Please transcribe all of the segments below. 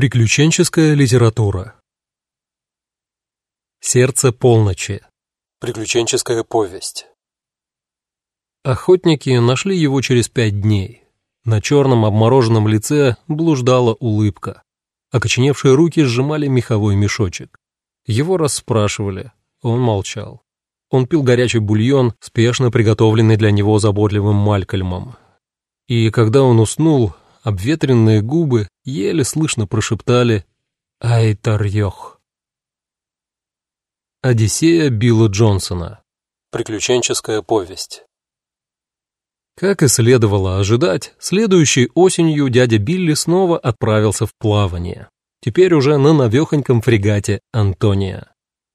Приключенческая литература Сердце полночи. Приключенческая повесть. Охотники нашли его через пять дней. На черном обмороженном лице блуждала улыбка. Окоченевшие руки сжимали меховой мешочек. Его расспрашивали. Он молчал. Он пил горячий бульон, спешно приготовленный для него заботливым Малькольмом. И когда он уснул, обветренные губы еле слышно прошептали «Айтарьёх». Одиссея Билла Джонсона. Приключенческая повесть. Как и следовало ожидать, следующей осенью дядя Билли снова отправился в плавание. Теперь уже на навехоньком фрегате «Антония».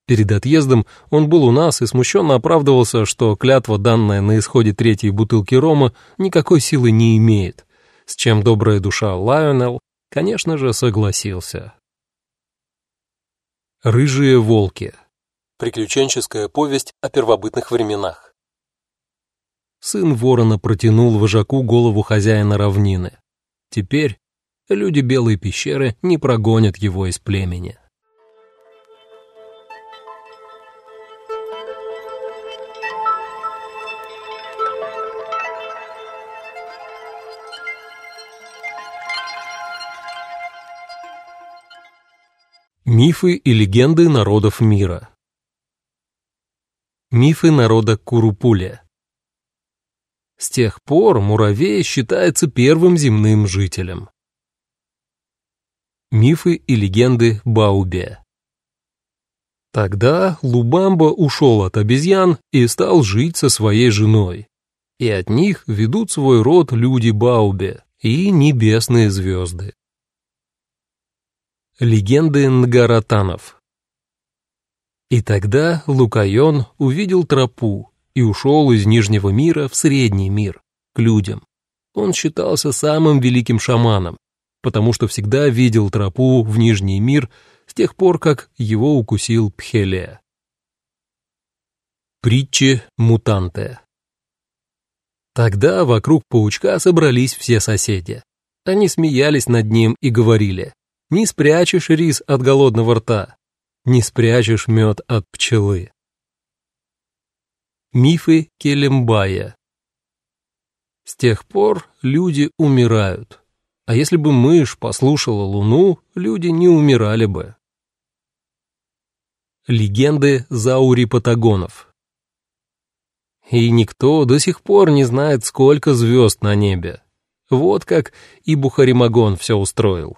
Перед отъездом он был у нас и смущенно оправдывался, что клятва, данная на исходе третьей бутылки рома, никакой силы не имеет, с чем добрая душа Лайонел, конечно же, согласился. Рыжие волки. Приключенческая повесть о первобытных временах. Сын ворона протянул вожаку голову хозяина равнины. Теперь люди Белой пещеры не прогонят его из племени. Мифы и легенды народов мира Мифы народа Курупуля С тех пор муравей считается первым земным жителем. Мифы и легенды Баубе Тогда Лубамба ушел от обезьян и стал жить со своей женой. И от них ведут свой род люди Баубе и небесные звезды. Легенды Нгаратанов И тогда Лукайон увидел тропу и ушел из Нижнего мира в Средний мир, к людям. Он считался самым великим шаманом, потому что всегда видел тропу в Нижний мир с тех пор, как его укусил Пхеле. Притчи мутанты Тогда вокруг паучка собрались все соседи. Они смеялись над ним и говорили, не спрячешь рис от голодного рта, не спрячешь мед от пчелы. Мифы Келембая С тех пор люди умирают, а если бы мышь послушала луну, люди не умирали бы. Легенды Заури-Патагонов И никто до сих пор не знает, сколько звезд на небе. Вот как и Бухаримагон все устроил.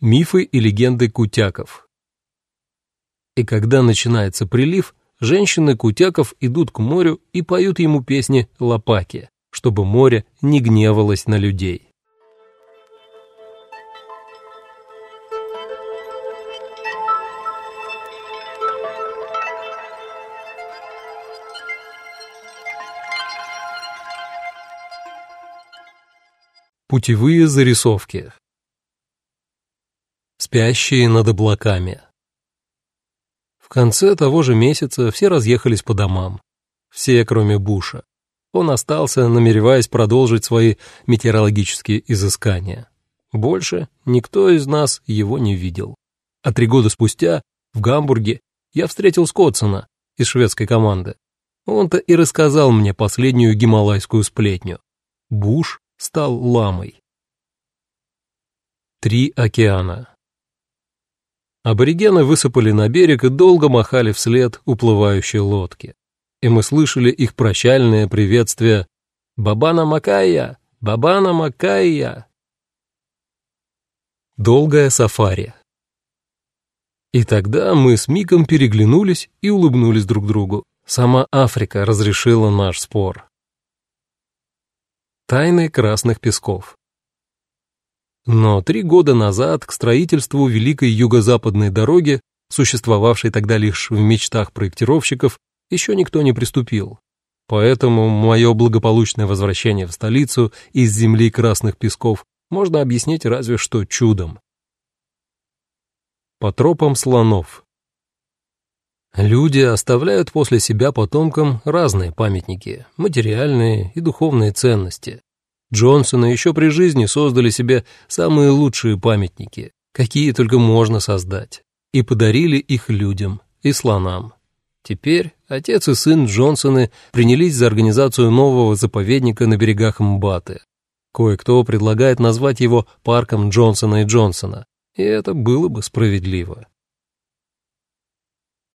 Мифы и легенды кутяков. И когда начинается прилив, женщины кутяков идут к морю и поют ему песни лопаки, чтобы море не гневалось на людей. Путевые зарисовки Спящие над облаками. В конце того же месяца все разъехались по домам. Все, кроме Буша. Он остался, намереваясь продолжить свои метеорологические изыскания. Больше никто из нас его не видел. А три года спустя, в Гамбурге, я встретил Скотсона из шведской команды. Он-то и рассказал мне последнюю гималайскую сплетню. Буш стал ламой. Три океана. Аборигены высыпали на берег и долго махали вслед уплывающей лодки. И мы слышали их прощальное приветствие «Бабана Макая! Бабана Макая!» Долгое сафари. И тогда мы с Миком переглянулись и улыбнулись друг другу. Сама Африка разрешила наш спор. Тайны красных песков. Но три года назад к строительству Великой Юго-Западной дороги, существовавшей тогда лишь в мечтах проектировщиков, еще никто не приступил. Поэтому мое благополучное возвращение в столицу из земли красных песков можно объяснить разве что чудом. По тропам слонов. Люди оставляют после себя потомкам разные памятники, материальные и духовные ценности, Джонсоны еще при жизни создали себе самые лучшие памятники, какие только можно создать, и подарили их людям и слонам. Теперь отец и сын Джонсоны принялись за организацию нового заповедника на берегах Мбаты. Кое-кто предлагает назвать его парком Джонсона и Джонсона, и это было бы справедливо.